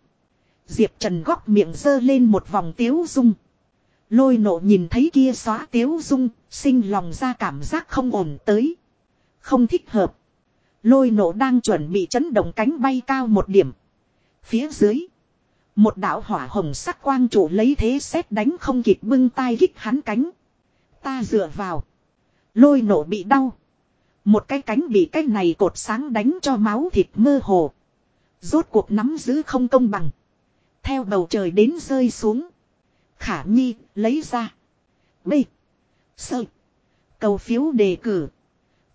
Diệp Trần góc miệng dơ lên một vòng tiếu dung. Lôi nộ nhìn thấy kia xóa tiếu dung, sinh lòng ra cảm giác không ổn tới. Không thích hợp. Lôi nộ đang chuẩn bị chấn động cánh bay cao một điểm. Phía dưới. Một đạo hỏa hồng sắc quang trụ lấy thế xét đánh không kịp bưng tay gích hắn cánh. Ta dựa vào. Lôi nổ bị đau. Một cái cánh bị cái này cột sáng đánh cho máu thịt mơ hồ. Rốt cuộc nắm giữ không công bằng. Theo bầu trời đến rơi xuống. Khả Nhi lấy ra. B. Sơ. Cầu phiếu đề cử.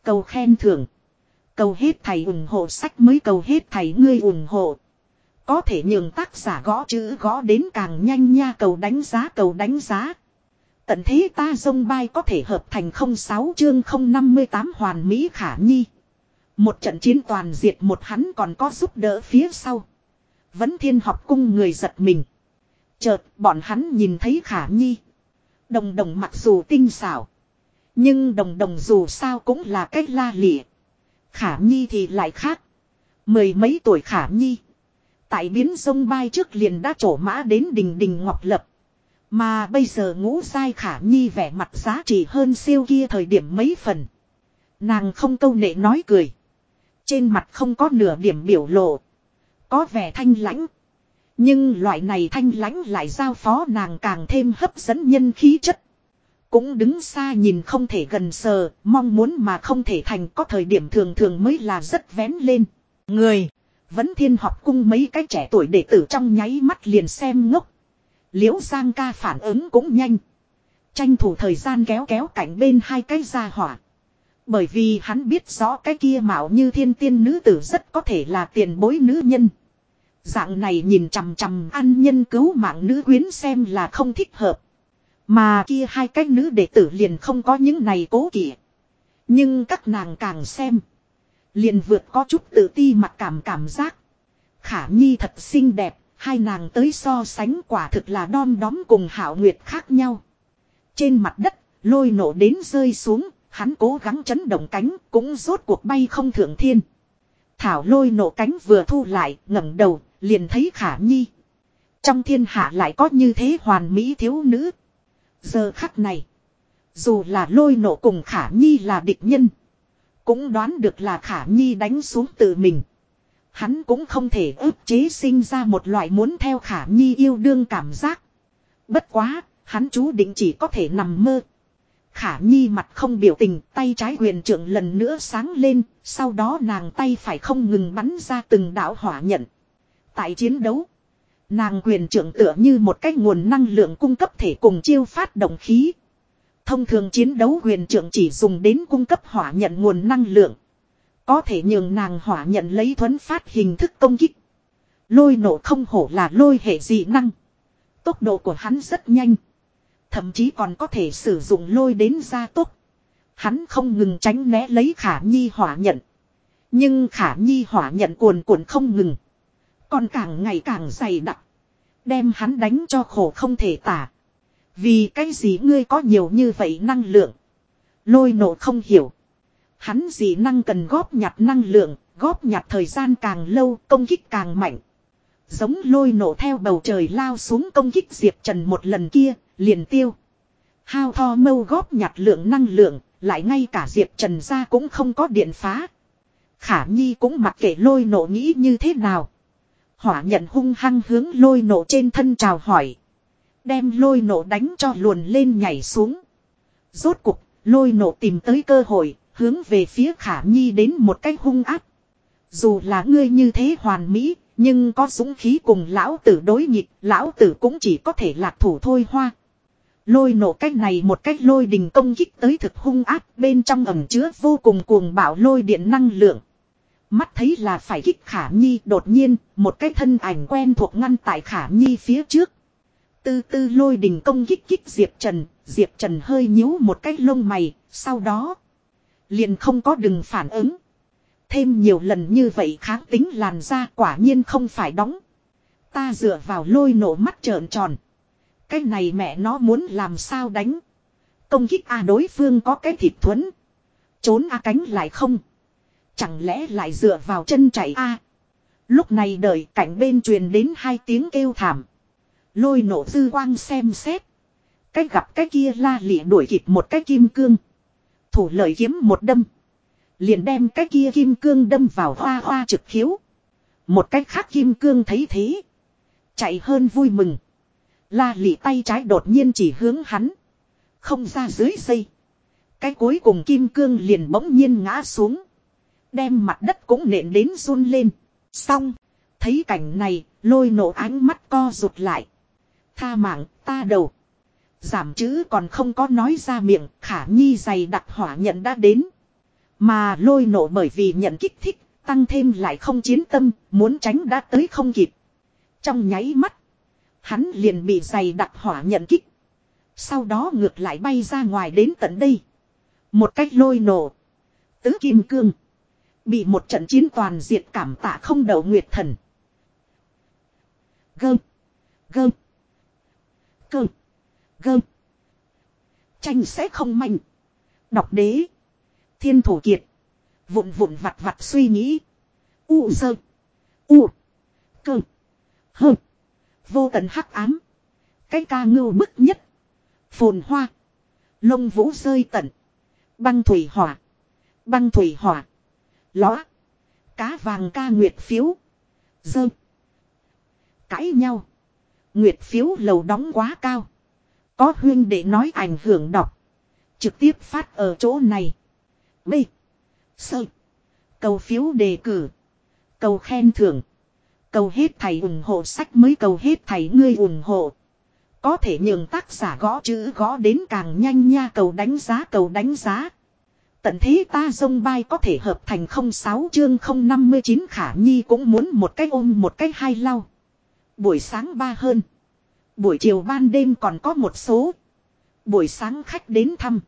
Cầu khen thưởng. Cầu hết thầy ủng hộ sách mới cầu hết thầy ngươi ủng hộ. Có thể nhường tác giả gõ chữ gõ đến càng nhanh nha, cầu đánh giá, cầu đánh giá. Tận thế ta dông bay có thể hợp thành 06 chương 058 hoàn mỹ khả nhi. Một trận chiến toàn diệt, một hắn còn có giúp đỡ phía sau. Vẫn thiên học cung người giật mình. Chợt, bọn hắn nhìn thấy khả nhi. Đồng đồng mặc dù tinh xảo. Nhưng đồng đồng dù sao cũng là cách la lịa. Khả nhi thì lại khác. Mười mấy tuổi khả nhi. Tại biến sông bay trước liền đã trổ mã đến đình đình ngọc lập. Mà bây giờ ngũ sai khả nhi vẻ mặt giá trị hơn siêu kia thời điểm mấy phần. Nàng không câu nệ nói cười. Trên mặt không có nửa điểm biểu lộ. Có vẻ thanh lãnh. Nhưng loại này thanh lãnh lại giao phó nàng càng thêm hấp dẫn nhân khí chất. Cũng đứng xa nhìn không thể gần sờ, mong muốn mà không thể thành có thời điểm thường thường mới là rất vén lên. Người, vẫn thiên học cung mấy cái trẻ tuổi đệ tử trong nháy mắt liền xem ngốc. Liễu Giang ca phản ứng cũng nhanh. Tranh thủ thời gian kéo kéo cạnh bên hai cái ra hỏa. Bởi vì hắn biết rõ cái kia mạo như thiên tiên nữ tử rất có thể là tiền bối nữ nhân. Dạng này nhìn chằm chằm ăn nhân cứu mạng nữ quyến xem là không thích hợp. Mà kia hai cái nữ đệ tử liền không có những này cố kỵ. Nhưng các nàng càng xem. Liền vượt có chút tự ti mặt cảm cảm giác. Khả nhi thật xinh đẹp, hai nàng tới so sánh quả thực là đom đóm cùng hảo nguyệt khác nhau. Trên mặt đất, lôi nổ đến rơi xuống, hắn cố gắng chấn động cánh, cũng rốt cuộc bay không thượng thiên. Thảo lôi nổ cánh vừa thu lại, ngẩng đầu, liền thấy khả nhi. Trong thiên hạ lại có như thế hoàn mỹ thiếu nữ. Giờ khắc này, dù là lôi nộ cùng khả nhi là địch nhân, cũng đoán được là khả nhi đánh xuống tự mình. Hắn cũng không thể ức chế sinh ra một loại muốn theo khả nhi yêu đương cảm giác. Bất quá, hắn chú định chỉ có thể nằm mơ. Khả nhi mặt không biểu tình, tay trái huyền trưởng lần nữa sáng lên, sau đó nàng tay phải không ngừng bắn ra từng đạo hỏa nhận. Tại chiến đấu, nàng quyền trưởng tựa như một cái nguồn năng lượng cung cấp thể cùng chiêu phát động khí. Thông thường chiến đấu huyền trưởng chỉ dùng đến cung cấp hỏa nhận nguồn năng lượng. Có thể nhường nàng hỏa nhận lấy thuấn phát hình thức công kích. Lôi nổ không hổ là lôi hệ dị năng. Tốc độ của hắn rất nhanh. Thậm chí còn có thể sử dụng lôi đến gia tốc. Hắn không ngừng tránh né lấy khả nhi hỏa nhận. Nhưng khả nhi hỏa nhận cuồn cuộn không ngừng. Còn càng ngày càng dày đặc. Đem hắn đánh cho khổ không thể tả. Vì cái gì ngươi có nhiều như vậy năng lượng. Lôi nổ không hiểu. Hắn gì năng cần góp nhặt năng lượng, góp nhặt thời gian càng lâu, công kích càng mạnh. Giống lôi nổ theo bầu trời lao xuống công kích Diệp Trần một lần kia, liền tiêu. Hao tho mâu góp nhặt lượng năng lượng, lại ngay cả Diệp Trần ra cũng không có điện phá. Khả Nhi cũng mặc kệ lôi nổ nghĩ như thế nào. Hỏa nhận hung hăng hướng lôi nổ trên thân chào hỏi. Đem lôi nổ đánh cho luồn lên nhảy xuống. Rốt cục, lôi nổ tìm tới cơ hội, hướng về phía khả nhi đến một cách hung áp. Dù là ngươi như thế hoàn mỹ, nhưng có dũng khí cùng lão tử đối nghịch, lão tử cũng chỉ có thể lạc thủ thôi hoa. Lôi nổ cách này một cách lôi đình công kích tới thực hung áp bên trong ẩm chứa vô cùng cuồng bạo lôi điện năng lượng. Mắt thấy là phải kích khả nhi đột nhiên, một cái thân ảnh quen thuộc ngăn tại khả nhi phía trước. Tư tư lôi đình công kích kích Diệp Trần, Diệp Trần hơi nhíu một cái lông mày, sau đó liền không có đừng phản ứng. Thêm nhiều lần như vậy kháng tính làn da quả nhiên không phải đóng. Ta dựa vào lôi nổ mắt trợn tròn. Cái này mẹ nó muốn làm sao đánh. Công kích A đối phương có cái thịt thuẫn. Trốn A cánh lại không. Chẳng lẽ lại dựa vào chân chạy A. Lúc này đợi cảnh bên truyền đến hai tiếng kêu thảm. Lôi nổ dư quang xem xét. Cái gặp cái kia la lịa đuổi kịp một cái kim cương. Thủ lợi kiếm một đâm. Liền đem cái kia kim cương đâm vào hoa hoa trực khiếu. Một cách khác kim cương thấy thế. Chạy hơn vui mừng. La lị tay trái đột nhiên chỉ hướng hắn. Không ra dưới dây. Cái cuối cùng kim cương liền bỗng nhiên ngã xuống. Đem mặt đất cũng nện đến run lên. Xong. Thấy cảnh này, lôi nổ ánh mắt co rụt lại. Tha mạng, ta đầu. Giảm chữ còn không có nói ra miệng, khả nhi dày đặc hỏa nhận đã đến. Mà lôi nổ bởi vì nhận kích thích, tăng thêm lại không chiến tâm, muốn tránh đã tới không kịp. Trong nháy mắt, hắn liền bị dày đặc hỏa nhận kích. Sau đó ngược lại bay ra ngoài đến tận đây. Một cách lôi nổ. Tứ kim cương. Bị một trận chiến toàn diệt cảm tạ không đầu nguyệt thần. Gơm. Gơm. Cơm. Gơm. Tranh sẽ không mạnh. Đọc đế. Thiên thủ kiệt. Vụn vụn vặt vặt suy nghĩ. U sơ. U. Cơm. Hơm. Vô tận hắc ám. Cái ca ngưu bức nhất. Phồn hoa. Lông vũ rơi tận. Băng thủy hỏa. Băng thủy hỏa lõa Cá vàng ca nguyệt phiếu. Dơ. Cãi nhau. Nguyệt phiếu lầu đóng quá cao. Có huyên để nói ảnh hưởng đọc. Trực tiếp phát ở chỗ này. B. Sơ. Cầu phiếu đề cử. Cầu khen thưởng. Cầu hết thầy ủng hộ sách mới cầu hết thầy ngươi ủng hộ. Có thể nhường tác giả gõ chữ gõ đến càng nhanh nha, cầu đánh giá, cầu đánh giá. Tận thế ta dông bay có thể hợp thành 06 chương 059 khả nhi cũng muốn một cái ôm một cái hai lau. Buổi sáng ba hơn. Buổi chiều ban đêm còn có một số. Buổi sáng khách đến thăm.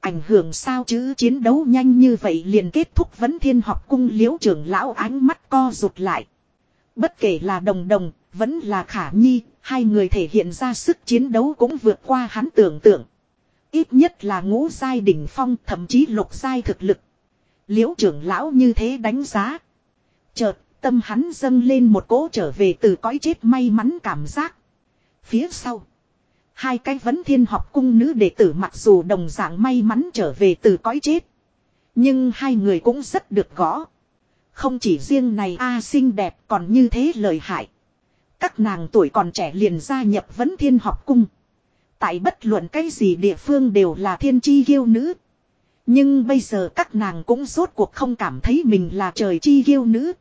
Ảnh hưởng sao chứ chiến đấu nhanh như vậy liền kết thúc vấn thiên học cung liễu trưởng lão ánh mắt co rụt lại. Bất kể là đồng đồng, vẫn là khả nhi, hai người thể hiện ra sức chiến đấu cũng vượt qua hắn tưởng tượng. Ít nhất là ngũ giai đỉnh phong thậm chí lục giai thực lực. Liễu trưởng lão như thế đánh giá. Chợt, tâm hắn dâng lên một cỗ trở về từ cõi chết may mắn cảm giác. Phía sau. Hai cái vấn thiên học cung nữ đệ tử mặc dù đồng dạng may mắn trở về từ cõi chết. Nhưng hai người cũng rất được gõ. Không chỉ riêng này a xinh đẹp còn như thế lợi hại. Các nàng tuổi còn trẻ liền gia nhập vấn thiên học cung. Tại bất luận cái gì địa phương đều là thiên chi kiêu nữ. Nhưng bây giờ các nàng cũng rốt cuộc không cảm thấy mình là trời chi kiêu nữ.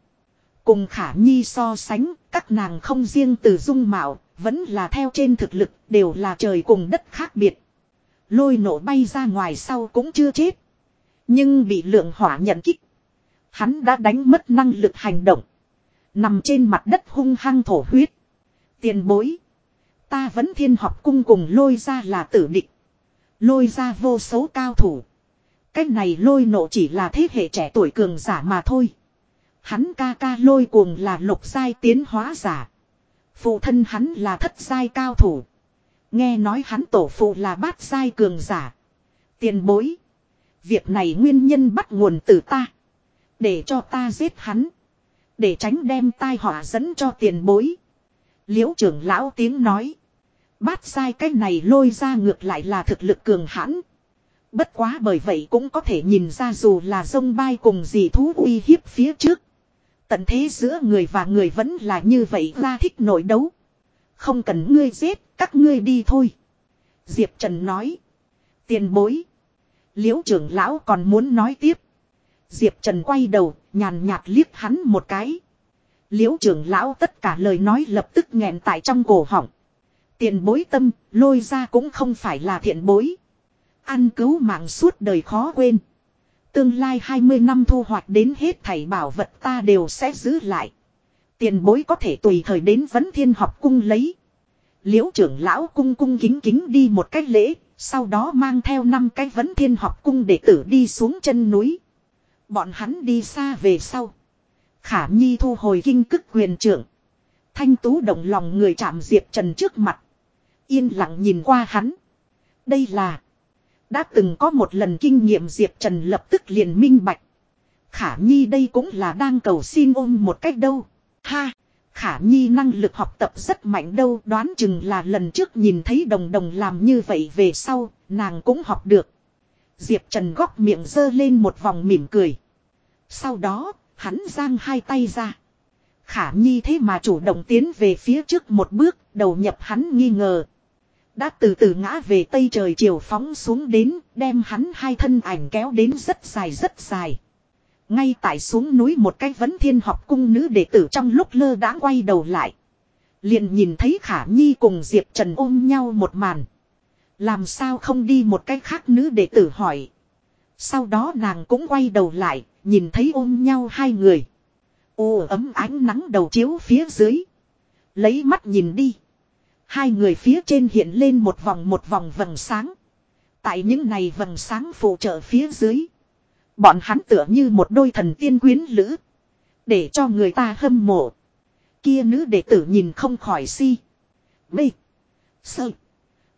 Cùng khả nhi so sánh, các nàng không riêng từ dung mạo, vẫn là theo trên thực lực, đều là trời cùng đất khác biệt. Lôi nổ bay ra ngoài sau cũng chưa chết. Nhưng bị lượng hỏa nhận kích. Hắn đã đánh mất năng lực hành động. Nằm trên mặt đất hung hăng thổ huyết. Tiền bối. Ta vẫn thiên học cung cùng lôi ra là tử địch. Lôi ra vô số cao thủ. Cách này lôi nộ chỉ là thế hệ trẻ tuổi cường giả mà thôi. Hắn ca ca lôi cuồng là lục giai tiến hóa giả. Phụ thân hắn là thất giai cao thủ. Nghe nói hắn tổ phụ là bát giai cường giả. Tiền bối. Việc này nguyên nhân bắt nguồn từ ta. Để cho ta giết hắn. Để tránh đem tai họa dẫn cho tiền bối. Liễu trưởng lão tiếng nói. Bát sai cái này lôi ra ngược lại là thực lực cường hãn. Bất quá bởi vậy cũng có thể nhìn ra dù là sông bay cùng gì thú uy hiếp phía trước. Tận thế giữa người và người vẫn là như vậy ra thích nội đấu. Không cần ngươi giết, các ngươi đi thôi. Diệp Trần nói. Tiền bối. Liễu trưởng lão còn muốn nói tiếp. Diệp Trần quay đầu, nhàn nhạt liếc hắn một cái. Liễu trưởng lão tất cả lời nói lập tức nghẹn tại trong cổ họng. Tiền bối tâm, lôi ra cũng không phải là thiện bối. Ăn cứu mạng suốt đời khó quên. Tương lai 20 năm thu hoạch đến hết thảy bảo vật ta đều sẽ giữ lại. Tiền bối có thể tùy thời đến vấn thiên học cung lấy. Liễu trưởng lão cung cung kính kính đi một cách lễ, sau đó mang theo năm cái vấn thiên học cung đệ tử đi xuống chân núi. Bọn hắn đi xa về sau. Khả Nhi thu hồi kinh cức quyền trưởng. Thanh tú động lòng người chạm Diệp Trần trước mặt. Yên lặng nhìn qua hắn. Đây là. Đã từng có một lần kinh nghiệm Diệp Trần lập tức liền minh bạch. Khả Nhi đây cũng là đang cầu xin ôm một cách đâu. Ha. Khả Nhi năng lực học tập rất mạnh đâu đoán chừng là lần trước nhìn thấy đồng đồng làm như vậy về sau, nàng cũng học được. Diệp Trần góc miệng dơ lên một vòng mỉm cười. Sau đó, hắn giang hai tay ra. Khả Nhi thế mà chủ động tiến về phía trước một bước, đầu nhập hắn nghi ngờ. Đã từ từ ngã về tây trời chiều phóng xuống đến, đem hắn hai thân ảnh kéo đến rất dài rất dài. Ngay tại xuống núi một cái vấn thiên học cung nữ đệ tử trong lúc lơ đã quay đầu lại. Liền nhìn thấy Khả Nhi cùng Diệp Trần ôm nhau một màn. Làm sao không đi một cái khác nữ đệ tử hỏi. Sau đó nàng cũng quay đầu lại, nhìn thấy ôm nhau hai người. Ô ấm ánh nắng đầu chiếu phía dưới. Lấy mắt nhìn đi. Hai người phía trên hiện lên một vòng một vòng vầng sáng. Tại những này vầng sáng phụ trợ phía dưới. Bọn hắn tựa như một đôi thần tiên quyến lữ. Để cho người ta hâm mộ. Kia nữ đệ tử nhìn không khỏi si. Bê. Sơ.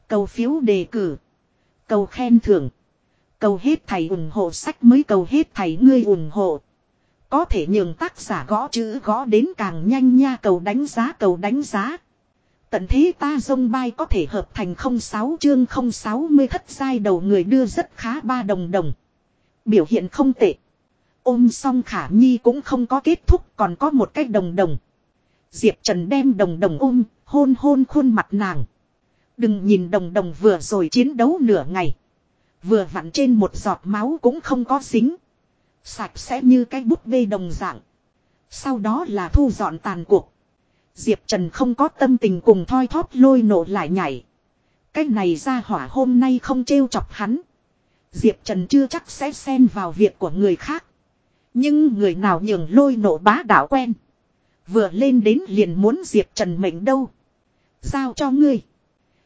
Cầu phiếu đề cử. Cầu khen thưởng. Cầu hết thầy ủng hộ sách mới cầu hết thầy ngươi ủng hộ. Có thể nhường tác giả gõ chữ gõ đến càng nhanh nha, cầu đánh giá, cầu đánh giá. Tận thế ta dông bay có thể hợp thành 06 chương 060 thất giai đầu người đưa rất khá ba đồng đồng. Biểu hiện không tệ. Ôm xong khả nhi cũng không có kết thúc còn có một cái đồng đồng. Diệp Trần đem đồng đồng ôm, hôn hôn khuôn mặt nàng. Đừng nhìn đồng đồng vừa rồi chiến đấu nửa ngày. Vừa vặn trên một giọt máu cũng không có dính. Sạch sẽ như cái bút bê đồng dạng. Sau đó là thu dọn tàn cuộc. Diệp Trần không có tâm tình cùng thoi thóp lôi nổ lại nhảy. Cái này ra hỏa hôm nay không trêu chọc hắn. Diệp Trần chưa chắc sẽ xen vào việc của người khác. Nhưng người nào nhường lôi nổ bá đạo quen. Vừa lên đến liền muốn Diệp Trần mệnh đâu. Giao cho ngươi.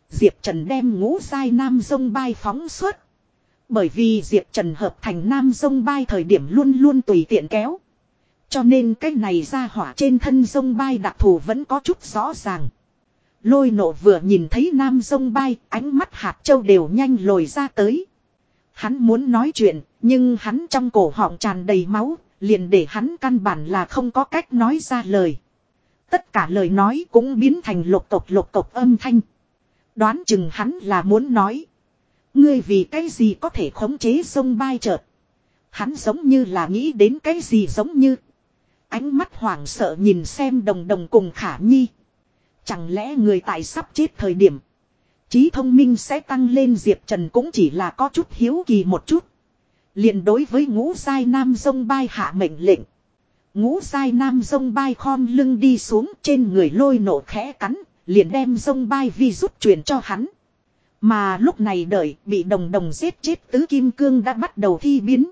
Diệp Trần đem ngũ sai nam sông bay phóng suốt. Bởi vì Diệp Trần hợp thành nam sông bay thời điểm luôn luôn tùy tiện kéo. Cho nên cái này ra hỏa trên thân sông bay đặc thù vẫn có chút rõ ràng. lôi nộ vừa nhìn thấy nam sông bay, ánh mắt hạt châu đều nhanh lồi ra tới. Hắn muốn nói chuyện, nhưng hắn trong cổ họng tràn đầy máu, liền để hắn căn bản là không có cách nói ra lời. Tất cả lời nói cũng biến thành lục tộc lục tộc âm thanh. Đoán chừng hắn là muốn nói. Ngươi vì cái gì có thể khống chế sông bay chợt. Hắn giống như là nghĩ đến cái gì giống như. Ánh mắt hoảng sợ nhìn xem đồng đồng cùng khả nhi. Chẳng lẽ người tài sắp chết thời điểm. Trí thông minh sẽ tăng lên Diệp Trần cũng chỉ là có chút hiếu kỳ một chút. liền đối với ngũ sai nam sông bay hạ mệnh lệnh. Ngũ sai nam sông bay khom lưng đi xuống trên người lôi nổ khẽ cắn. Liền đem sông bay vi rút truyền cho hắn. Mà lúc này đợi bị đồng đồng giết chết tứ kim cương đã bắt đầu thi biến.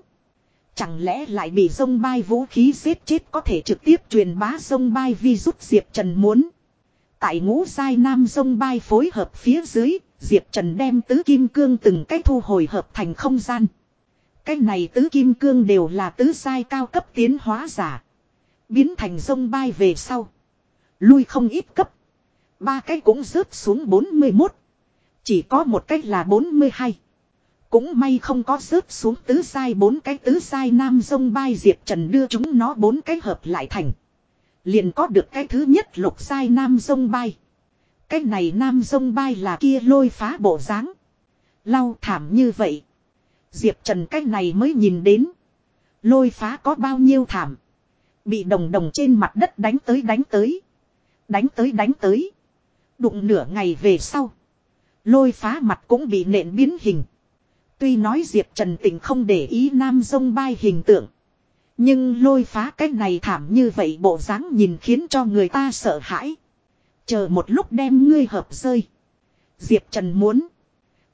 Chẳng lẽ lại bị sông bay vũ khí giết chết có thể trực tiếp truyền bá sông bay vi rút Diệp Trần muốn. Tại ngũ sai nam sông bay phối hợp phía dưới, Diệp Trần đem tứ kim cương từng cách thu hồi hợp thành không gian. Cái này tứ kim cương đều là tứ sai cao cấp tiến hóa giả. Biến thành sông bay về sau. Lui không ít cấp. Ba cái cũng rớt xuống 41. Chỉ có một cách là 42. Cũng may không có rớt xuống tứ sai bốn cái tứ sai nam sông bay Diệp Trần đưa chúng nó bốn cái hợp lại thành. Liền có được cái thứ nhất lục sai nam sông bay. Cái này nam sông bay là kia lôi phá bộ dáng Lau thảm như vậy. Diệp Trần cái này mới nhìn đến. Lôi phá có bao nhiêu thảm. Bị đồng đồng trên mặt đất đánh tới đánh tới. Đánh tới đánh tới. Đụng nửa ngày về sau. Lôi phá mặt cũng bị nện biến hình. Tuy nói Diệp Trần Tịnh không để ý nam sông bay hình tượng. Nhưng lôi phá cái này thảm như vậy bộ dáng nhìn khiến cho người ta sợ hãi. Chờ một lúc đem ngươi hợp rơi. Diệp Trần muốn.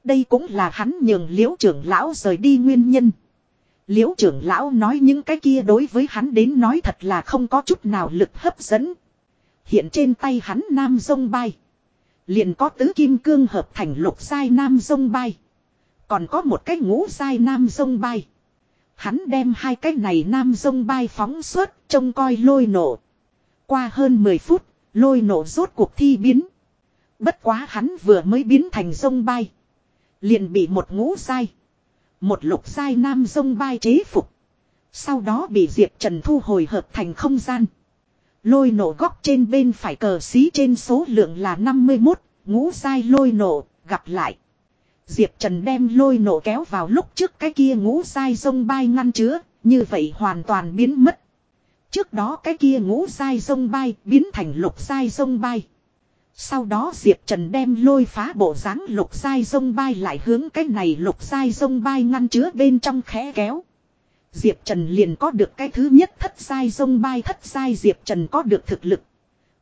Đây cũng là hắn nhường liễu trưởng lão rời đi nguyên nhân. Liễu trưởng lão nói những cái kia đối với hắn đến nói thật là không có chút nào lực hấp dẫn. Hiện trên tay hắn nam sông bay. Liền có tứ kim cương hợp thành lục sai nam sông bay. Còn có một cái ngũ sai nam sông bay. Hắn đem hai cái này nam sông bay phóng suốt trông coi lôi nổ. Qua hơn 10 phút, lôi nổ rốt cuộc thi biến. Bất quá hắn vừa mới biến thành sông bay. Liền bị một ngũ sai. Một lục sai nam sông bay chế phục. Sau đó bị Diệp Trần thu hồi hợp thành không gian. Lôi nổ góc trên bên phải cờ xí trên số lượng là 51, ngũ sai lôi nổ, gặp lại. Diệp Trần đem lôi nổ kéo vào lúc trước cái kia ngũ sai sông bay ngăn chứa, như vậy hoàn toàn biến mất. Trước đó cái kia ngũ sai sông bay biến thành lục sai sông bay. Sau đó Diệp Trần đem lôi phá bộ dáng lục sai sông bay lại hướng cái này lục sai sông bay ngăn chứa bên trong khẽ kéo. Diệp Trần liền có được cái thứ nhất thất sai sông bay thất sai Diệp Trần có được thực lực.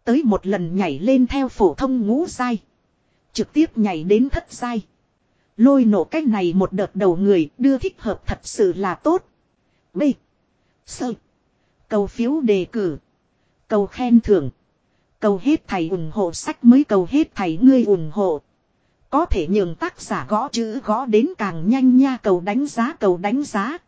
Tới một lần nhảy lên theo phổ thông ngũ sai. Trực tiếp nhảy đến thất sai. Lôi nổ cái này một đợt đầu người, đưa thích hợp thật sự là tốt. B. Sơ. Cầu phiếu đề cử. Cầu khen thưởng. Cầu hết thầy ủng hộ sách mới cầu hết thầy ngươi ủng hộ. Có thể nhường tác giả gõ chữ gõ đến càng nhanh nha, cầu đánh giá, cầu đánh giá.